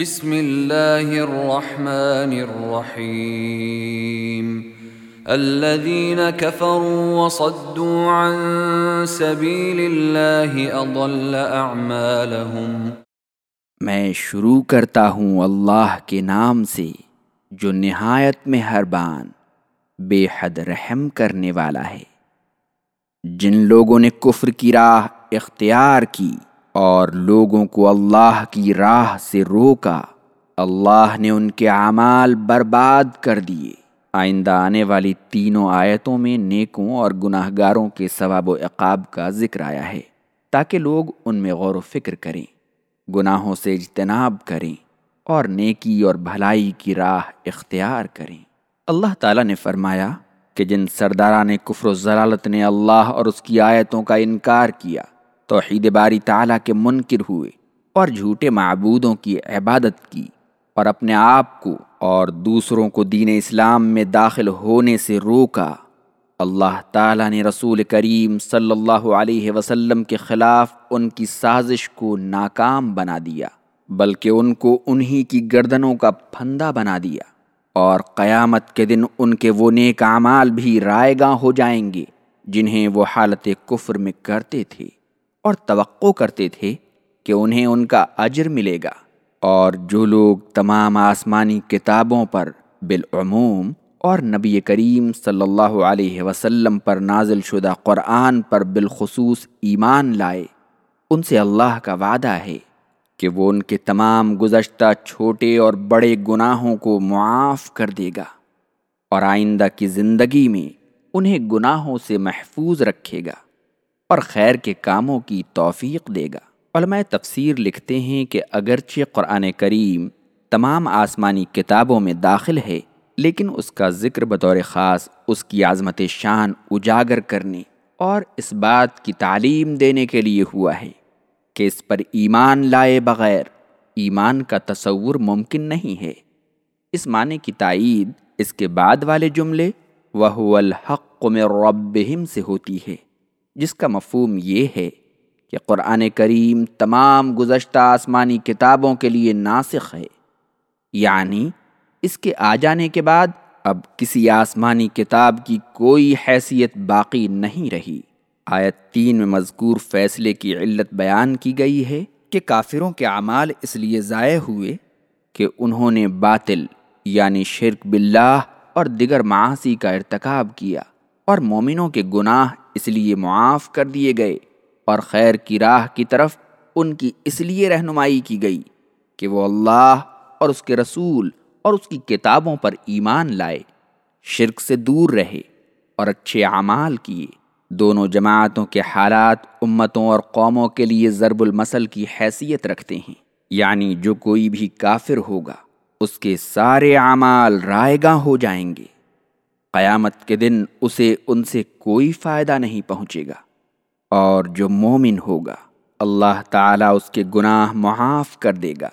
بسم اللہ الرحمن الرحیم الذين كفروا وصدوا عن سبيل الله اضل اعمالهم میں شروع کرتا ہوں اللہ کے نام سے، جو نہایت میں ہربان بے حد رحم کرنے والا ہے۔ جن لوگوں نے کفر کی راہ اختیار کی اور لوگوں کو اللہ کی راہ سے روکا۔ اللہ نے ان کے اعمال برباد کر دیے۔ آئندہ آنے والی تینوں آیتوں میں نیکوں اور گناہ گاروں کے ثواب و عقاب کا ذکر آیا ہے، تاکہ لوگ ان میں غور و فکر کریں، گناہوں سے اجتناب کریں اور نیکی اور بھلائی کی راہ اختیار کریں۔ اللہ تعالیٰ نے فرمایا کہ جن سرداران کفر و ضلالت نے اللہ اور اس کی آیتوں کا انکار کیا توحید باری تعالیٰ کے منکر ہوئے اور جھوٹے معبودوں کی عبادت کی اور اپنے آپ کو اور دوسروں کو دین اسلام میں داخل ہونے سے روکا۔ اللہ تعالیٰ نے رسول کریم صلی اللہ علیہ وسلم کے خلاف ان کی سازش کو ناکام بنا دیا، بلکہ ان کو انہی کی گردنوں کا پھندا بنا دیا اور قیامت کے دن ان کے وہ نیک اعمال بھی رائے گاہ ہو جائیں گے جنہیں وہ حالت کفر میں کرتے تھے۔ اور توقع کرتے تھے کہ انہیں ان کا اجر ملے گا۔ اور جو لوگ تمام آسمانی کتابوں پر بالعموم اور نبی کریم صلی اللہ علیہ وسلم پر نازل شدہ قرآن پر بالخصوص ایمان لائے، ان سے اللہ کا وعدہ ہے کہ وہ ان کے تمام گزشتہ چھوٹے اور بڑے گناہوں کو معاف کر دے گا اور آئندہ کی زندگی میں انہیں گناہوں سے محفوظ رکھے گا۔ اور خیر کے کاموں کی توفیق دے گا۔ علماء تفسیر لکھتے ہیں کہ اگرچہ قرآن کریم تمام آسمانی کتابوں میں داخل ہے، لیکن اس کا ذکر بطور خاص اس کی عظمت شان اجاگر کرنے اور اس بات کی تعلیم دینے کے لیے ہوا ہے کہ اس پر ایمان لائے بغیر ایمان کا تصور ممکن نہیں ہے۔ اس معنی کی تائید اس کے بعد والے جملے وہ الحق میں ربہم سے ہوتی ہے۔ جس کا مفہوم یہ ہے کہ قرآن کریم تمام گزشتہ آسمانی کتابوں کے لیے ناسخ ہے یعنی اس کے آ جانے کے بعد اب کسی آسمانی کتاب کی کوئی حیثیت باقی نہیں رہی۔ آیت تین میں مذکور فیصلے کی علت بیان کی گئی ہے کہ کافروں کے اعمال اس لیے ضائع ہوئے کہ انہوں نے باطل یعنی شرک باللہ اور دیگر معاشی کا ارتکاب کیا اور مومنوں کے گناہ اس لیے معاف کر دیے گئے اور خیر کی راہ کی طرف ان کی اس لیے رہنمائی کی گئی کہ وہ اللہ اور اس کے رسول اور اس کی کتابوں پر ایمان لائے، شرک سے دور رہے اور اچھے اعمال کیے۔ دونوں جماعتوں کے حالات امتوں اور قوموں کے لیے ضرب المثل کی حیثیت رکھتے ہیں۔ یعنی جو کوئی بھی کافر ہوگا، اس کے سارے اعمال رائے گاہ ہو جائیں گے۔ قیامت کے دن اسے ان سے کوئی فائدہ نہیں پہنچے گا۔ اور جو مومن ہوگا، اللہ تعالیٰ اس کے گناہ معاف کر دے گا۔